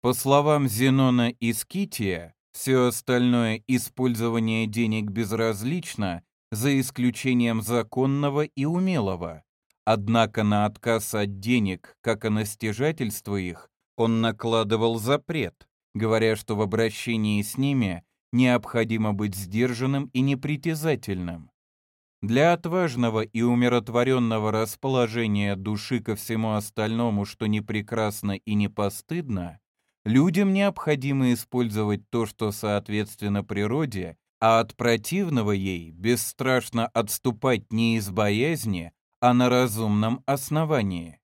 По словам Зенона из Кития, все остальное использование денег безразлично, за исключением законного и умелого. Однако на отказ от денег, как и на стяжательство их, он накладывал запрет, говоря, что в обращении с ними необходимо быть сдержанным и непритязательным. Для отважного и умиротворенного расположения души ко всему остальному, что не прекрасно и не постыдно, людям необходимо использовать то, что соответственно природе, а от противного ей бесстрашно отступать не из боязни, а на разумном основании.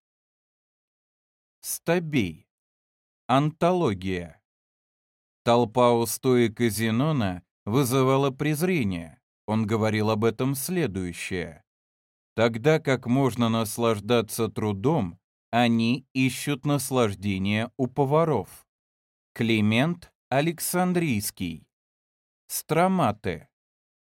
Стабей. Антология. Толпа у стоика Зенона вызывала презрение. Он говорил об этом следующее. Тогда как можно наслаждаться трудом, они ищут наслаждение у поваров. Климент Александрийский. Строматы.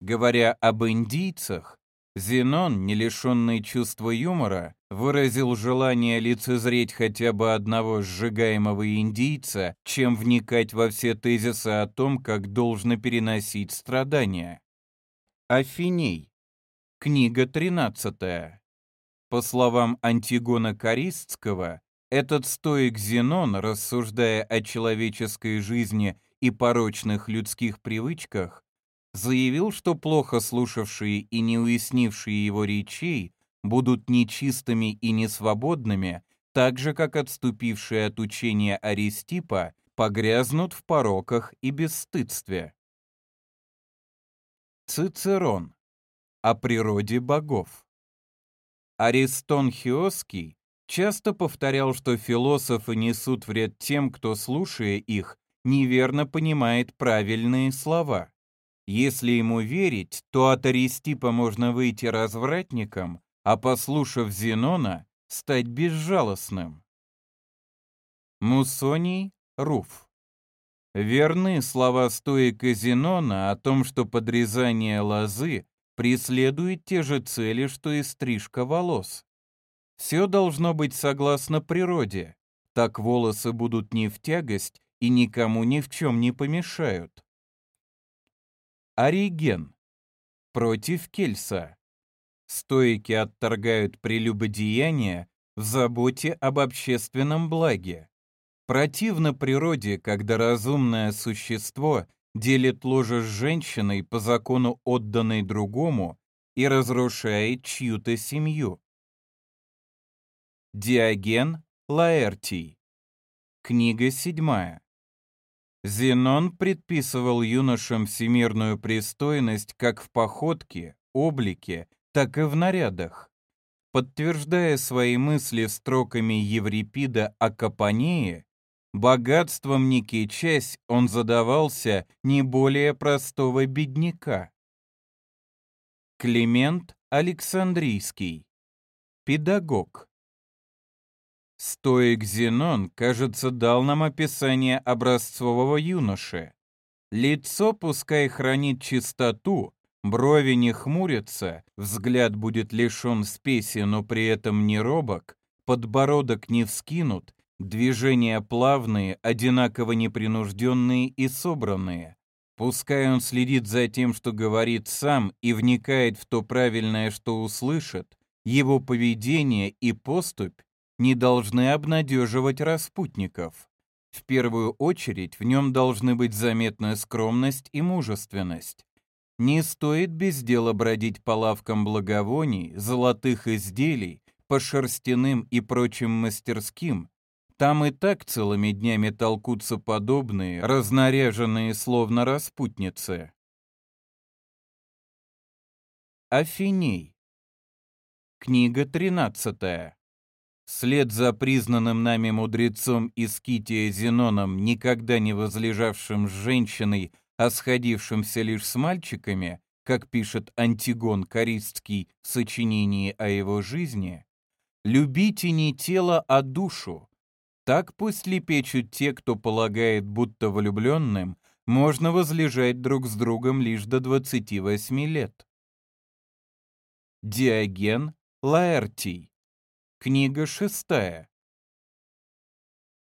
Говоря об индийцах, Зенон, не лишенный чувства юмора, выразил желание лицезреть хотя бы одного сжигаемого индийца, чем вникать во все тезисы о том, как должно переносить страдания. Афиней. Книга 13. По словам Антигона Користского, этот стоик Зенон, рассуждая о человеческой жизни и порочных людских привычках, заявил, что плохо слушавшие и не уяснившие его речей будут нечистыми и несвободными, так же, как отступившие от учения Аристипа погрязнут в пороках и бесстыдстве. Цицерон. О природе богов. Аристон Хиоский часто повторял, что философы несут вред тем, кто, слушая их, неверно понимает правильные слова. Если ему верить, то от Аристипа можно выйти развратником, а послушав Зенона, стать безжалостным. Мусоний Руф. Верны слова стоика Зенона о том, что подрезание лозы преследует те же цели, что и стрижка волос. Все должно быть согласно природе, так волосы будут не в тягость и никому ни в чем не помешают. Ориген. Против Кельса. Стоики отторгают прелюбодеяние в заботе об общественном благе. Противно природе, когда разумное существо делит ложе с женщиной по закону отданной другому и разрушает чью-то семью. Диоген Лаэртий. Книга седьмая. Зенон предписывал юношам всемирную пристойность как в походке, облике, так и в нарядах. Подтверждая свои мысли строками Еврипида о Капанее, богатством не кичась, он задавался не более простого бедняка. Климент Александрийский. Педагог. Стоик Зенон, кажется, дал нам описание образцового юноши. Лицо пускай хранит чистоту, брови не хмурятся, взгляд будет лишен спеси, но при этом не робок, подбородок не вскинут, движения плавные, одинаково непринужденные и собранные. Пускай он следит за тем, что говорит сам, и вникает в то правильное, что услышит, его поведение и поступь не должны обнадеживать распутников. В первую очередь в нем должны быть заметны скромность и мужественность. Не стоит без дела бродить по лавкам благовоний, золотых изделий, по шерстяным и прочим мастерским. Там и так целыми днями толкутся подобные, разнаряженные словно распутницы. Афиней. Книга тринадцатая. Вслед за признанным нами мудрецом Искития Зеноном, никогда не возлежавшим с женщиной, а сходившимся лишь с мальчиками, как пишет Антигон Користский в сочинении о его жизни, «любите не тело, а душу. Так пусть лепечут те, кто полагает, будто влюбленным можно возлежать друг с другом лишь до 28 лет». Диоген Лаэртий Книга шестая.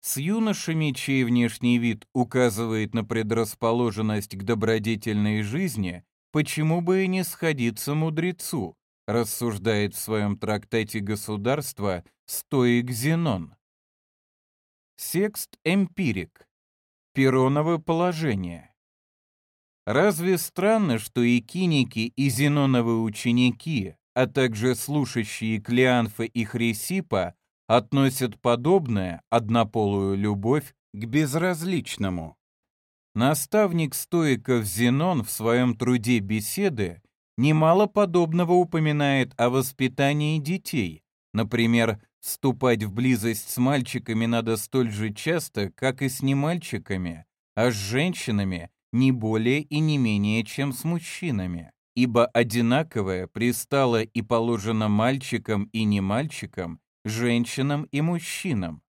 С юношами, чей внешний вид указывает на предрасположенность к добродетельной жизни, почему бы и не сходиться мудрецу, рассуждает в своем трактате «Государство» стоик Зенон. Секст эмпирик. Пероново положение. Разве странно, что и киники, и зеноновы ученики а также слушающие Клеанфа и Хрисипа относят подобное, однополую любовь, к безразличному. Наставник стоиков Зенон в своем труде «Беседы» немало подобного упоминает о воспитании детей. Например, вступать в близость с мальчиками надо столь же часто, как и с немальчиками, а с женщинами не более и не менее, чем с мужчинами ибо одинаковое пристало и положено мальчикам и не мальчикам, женщинам и мужчинам.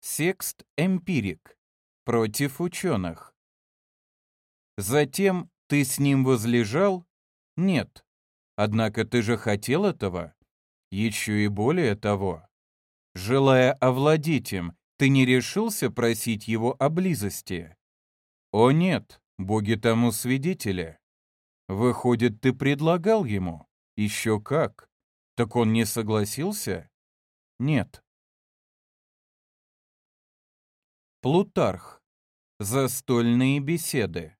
Секст эмпирик против ученых. Затем ты с ним возлежал? Нет. Однако ты же хотел этого? Еще и более того. Желая овладеть им, ты не решился просить его о близости? О нет, боги тому свидетели. Выходит, ты предлагал ему? Еще как. Так он не согласился? Нет. Плутарх. Застольные беседы.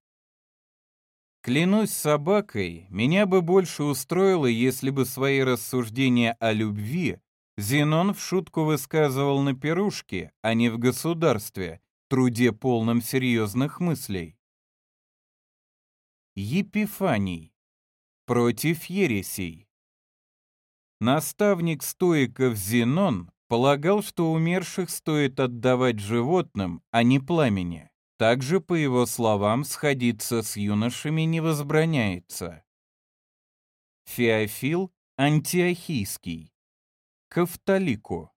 Клянусь собакой, меня бы больше устроило, если бы свои рассуждения о любви Зенон в шутку высказывал на пирушке, а не в государстве, труде полном серьезных мыслей. Епифаний. Против ересей. Наставник стоиков Зенон полагал, что умерших стоит отдавать животным, а не пламени. Также, по его словам, сходиться с юношами не возбраняется. Феофил Антиохийский. Кавталику.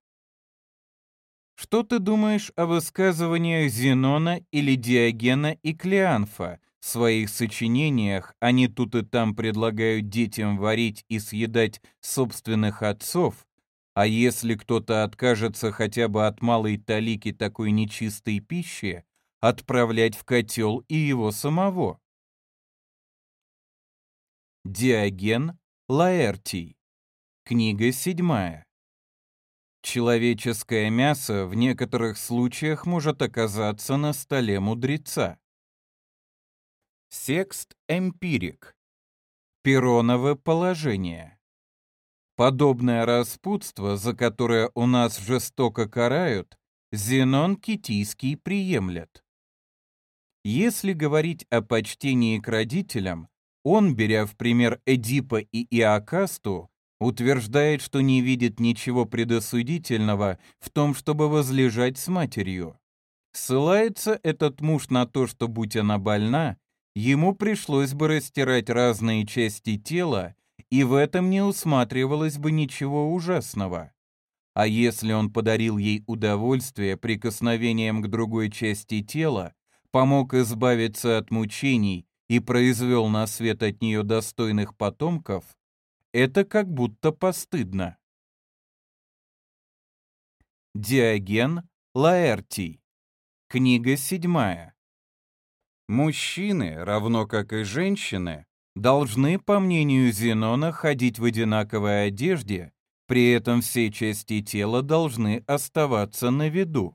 Что ты думаешь о высказываниях Зенона или Диогена и Клеанфа, в своих сочинениях они тут и там предлагают детям варить и съедать собственных отцов, А если кто-то откажется хотя бы от малой талики такой нечистой пищи, отправлять в котел и его самого. Диоген Лаэртий. Книга седьмая. Человеческое мясо в некоторых случаях может оказаться на столе мудреца. Секст эмпирик. Пероново положение. Подобное распутство, за которое у нас жестоко карают, Зенон Китийский приемлет. Если говорить о почтении к родителям, он, беря в пример Эдипа и Иокасту, утверждает, что не видит ничего предосудительного в том, чтобы возлежать с матерью. Ссылается этот муж на то, что, будь она больна, ему пришлось бы растирать разные части тела, и в этом не усматривалось бы ничего ужасного. А если он подарил ей удовольствие прикосновением к другой части тела, помог избавиться от мучений и произвел на свет от нее достойных потомков, это как будто постыдно. Диоген Лаэртий. Книга седьмая. Мужчины, равно как и женщины, должны, по мнению Зенона, ходить в одинаковой одежде, при этом все части тела должны оставаться на виду.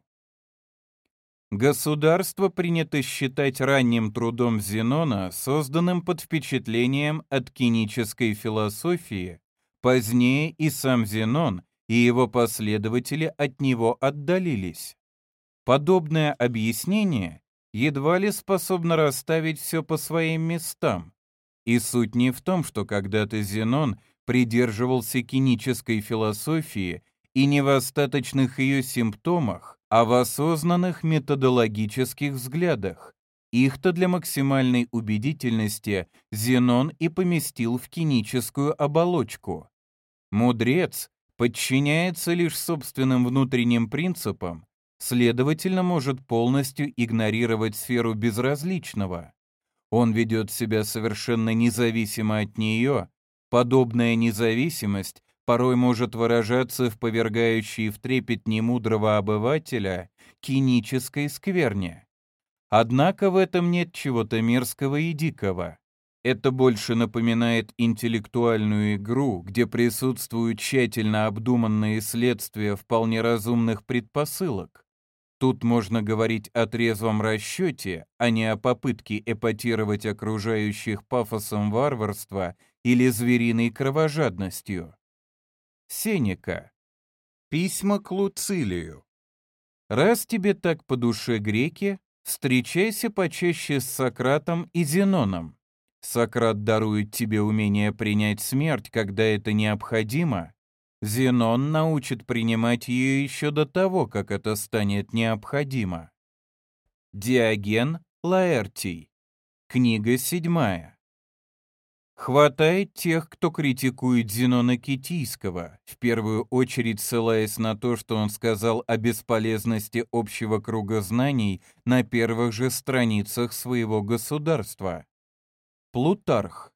Государство принято считать ранним трудом Зенона, созданным под впечатлением от кинической философии. Позднее и сам Зенон, и его последователи от него отдалились. Подобное объяснение едва ли способно расставить все по своим местам. И суть не в том, что когда-то Зенон придерживался кинической философии и не в остаточных ее симптомах, а в осознанных методологических взглядах. Их-то для максимальной убедительности Зенон и поместил в киническую оболочку. Мудрец подчиняется лишь собственным внутренним принципам, следовательно, может полностью игнорировать сферу безразличного. Он ведет себя совершенно независимо от нее. Подобная независимость порой может выражаться в повергающей в трепет немудрого обывателя кинической скверне. Однако в этом нет чего-то мерзкого и дикого. Это больше напоминает интеллектуальную игру, где присутствуют тщательно обдуманные следствия вполне разумных предпосылок. Тут можно говорить о трезвом расчете, а не о попытке эпатировать окружающих пафосом варварства или звериной кровожадностью. Сенека. Письма к Луцилию. Раз тебе так по душе греки, встречайся почаще с Сократом и Зеноном. Сократ дарует тебе умение принять смерть, когда это необходимо. Зенон научит принимать ее еще до того, как это станет необходимо. Диоген Лаэртий. Книга седьмая. Хватает тех, кто критикует Зенона Китийского, в первую очередь ссылаясь на то, что он сказал о бесполезности общего круга знаний на первых же страницах своего государства. Плутарх.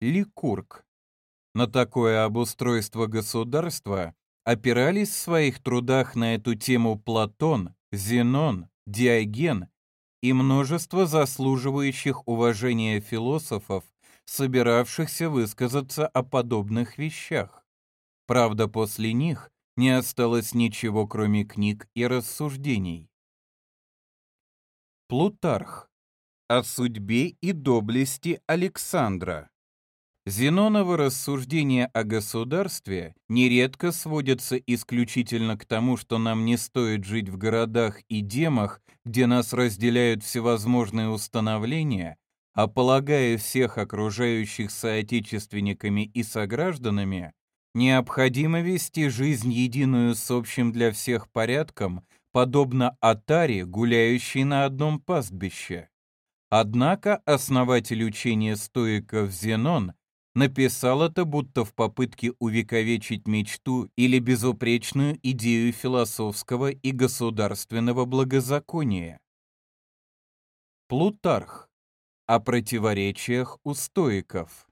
Ликург. На такое обустройство государства опирались в своих трудах на эту тему Платон, Зенон, Диоген и множество заслуживающих уважения философов, собиравшихся высказаться о подобных вещах. Правда, после них не осталось ничего, кроме книг и рассуждений. Плутарх. О судьбе и доблести Александра. Зеноновы рассуждения о государстве нередко сводятся исключительно к тому, что нам не стоит жить в городах и демах, где нас разделяют всевозможные установления, а полагая всех окружающих соотечественниками и согражданами, необходимо вести жизнь единую с общим для всех порядком, подобно атаре, гуляющей на одном пастбище. Однако основатель учения стоиков Зенон написал это будто в попытке увековечить мечту или безупречную идею философского и государственного благозакония. Плутарх о противоречиях у стоиков.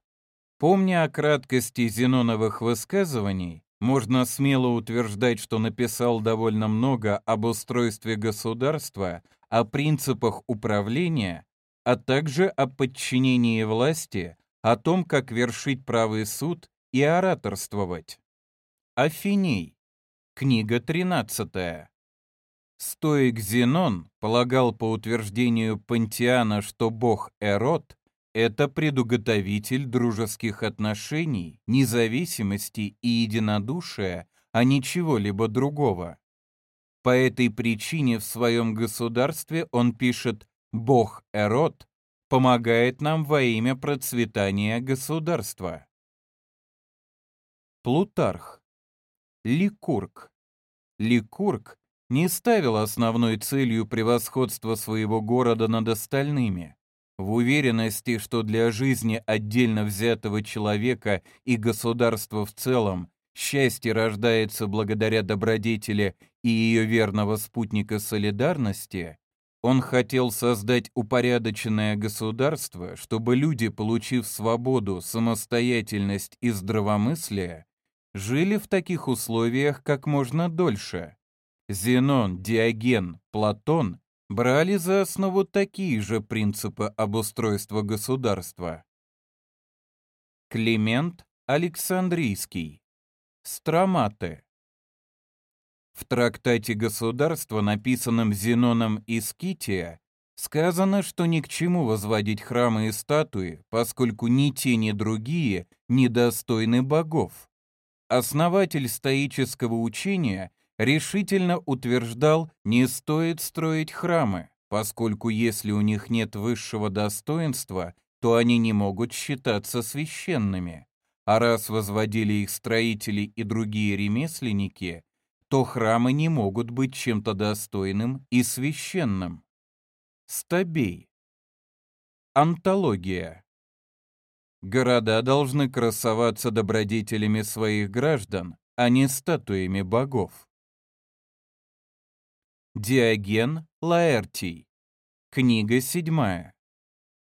Помня о краткости Зеноновых высказываний, можно смело утверждать, что написал довольно много об устройстве государства, о принципах управления, а также о подчинении власти, о том, как вершить правый суд и ораторствовать. Афиней. Книга 13. Стоик Зенон полагал по утверждению Пантиана, что бог Эрот — это предуготовитель дружеских отношений, независимости и единодушия, а не чего-либо другого. По этой причине в своем государстве он пишет «Бог Эрот помогает нам во имя процветания государства». Плутарх. Ликург. Ликург не ставил основной целью превосходство своего города над остальными, в уверенности, что для жизни отдельно взятого человека и государства в целом счастье рождается благодаря добродетели и ее верного спутника солидарности, он хотел создать упорядоченное государство, чтобы люди, получив свободу, самостоятельность и здравомыслие, жили в таких условиях как можно дольше, Зенон, Диоген, Платон брали за основу такие же принципы обустройства государства. Климент Александрийский. Строматы. В трактате «Государство», написанном Зеноном из Кития, сказано, что ни к чему возводить храмы и статуи, поскольку ни те, ни другие недостойны богов. Основатель стоического учения – решительно утверждал, не стоит строить храмы, поскольку если у них нет высшего достоинства, то они не могут считаться священными. А раз возводили их строители и другие ремесленники, то храмы не могут быть чем-то достойным и священным. Стабей. Антология. Города должны красоваться добродетелями своих граждан, а не статуями богов. Диоген Лаэртий. Книга седьмая.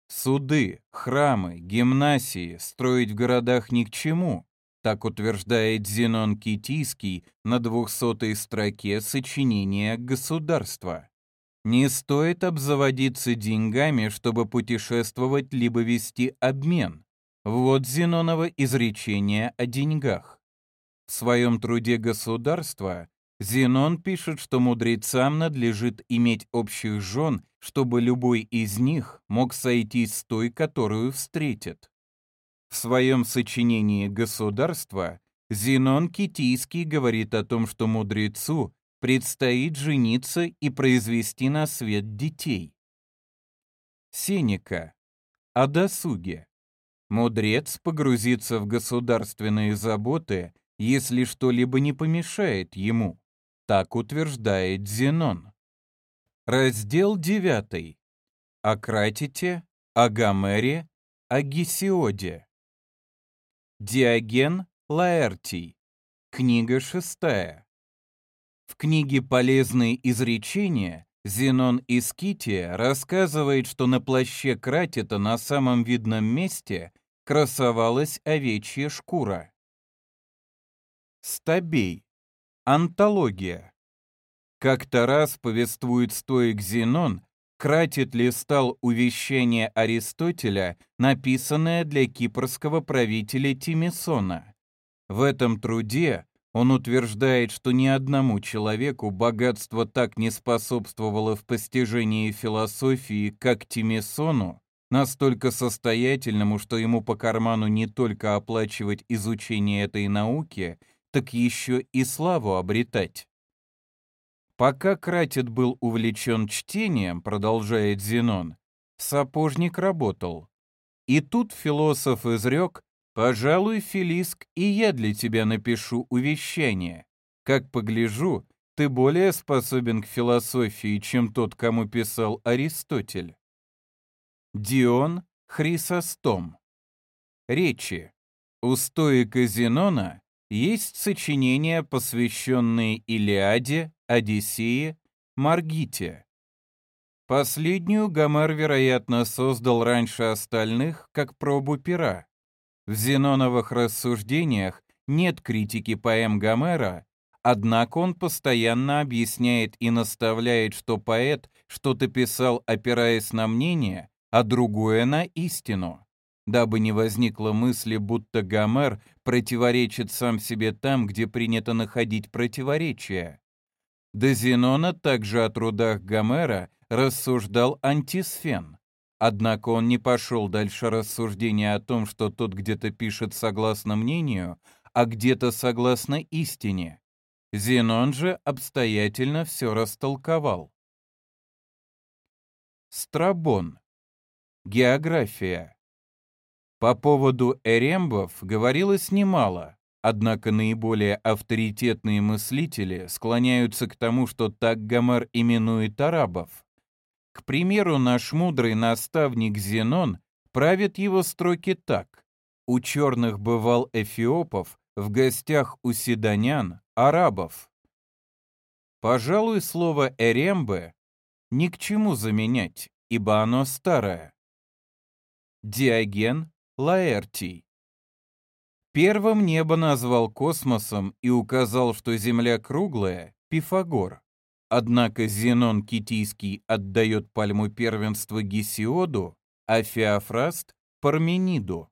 Суды, храмы, гимнасии строить в городах ни к чему, так утверждает Зенон Китийский на двухсотой строке сочинения «Государства». Не стоит обзаводиться деньгами, чтобы путешествовать либо вести обмен. Вот Зенонова изречение о деньгах. В своем труде «Государство» Зенон пишет, что мудрецам надлежит иметь общих жен, чтобы любой из них мог сойтись с той, которую встретит. В своем сочинении «Государство» Зенон Китийский говорит о том, что мудрецу предстоит жениться и произвести на свет детей. Сенека. О досуге. Мудрец погрузится в государственные заботы, если что-либо не помешает ему. Так утверждает Зенон. Раздел 9. О Кратите, о Гомере, о Гесиоде. Диоген Лаэртий. Книга 6. В книге «Полезные изречения» Зенон из Кития рассказывает, что на плаще Кратита на самом видном месте красовалась овечья шкура. Стабей. Антология. Как-то раз, повествует стоик Зенон, Кратит листал увещание Аристотеля, написанное для кипрского правителя Тимисона. В этом труде он утверждает, что ни одному человеку богатство так не способствовало в постижении философии, как Тимисону, настолько состоятельному, что ему по карману не только оплачивать изучение этой науки – так еще и славу обретать. Пока Кратит был увлечен чтением, продолжает Зенон, сапожник работал. И тут философ изрек, «Пожалуй, Филиск, и я для тебя напишу увещание. Как погляжу, ты более способен к философии, чем тот, кому писал Аристотель». Дион Хрисостом. Речи. У стоика Зенона есть сочинения, посвященные Илиаде, Одиссее, Маргите. Последнюю Гомер, вероятно, создал раньше остальных, как пробу пера. В Зеноновых рассуждениях нет критики поэм Гомера, однако он постоянно объясняет и наставляет, что поэт что-то писал, опираясь на мнение, а другое на истину, дабы не возникло мысли, будто Гомер противоречит сам себе там, где принято находить противоречия. До Зенона также о трудах Гомера рассуждал антисфен. Однако он не пошел дальше рассуждения о том, что тот где-то пишет согласно мнению, а где-то согласно истине. Зенон же обстоятельно все растолковал. Страбон. География. По поводу эрембов говорилось немало, однако наиболее авторитетные мыслители склоняются к тому, что так Гомер именует арабов. К примеру, наш мудрый наставник Зенон правит его строки так. У черных бывал эфиопов, в гостях у седонян, арабов. Пожалуй, слово «эрембе» ни к чему заменять, ибо оно старое. Диоген Лаэртий. Первым небо назвал космосом и указал, что Земля круглая, Пифагор. Однако Зенон Китийский отдает пальму первенства Гесиоду, а Феофраст — Пармениду.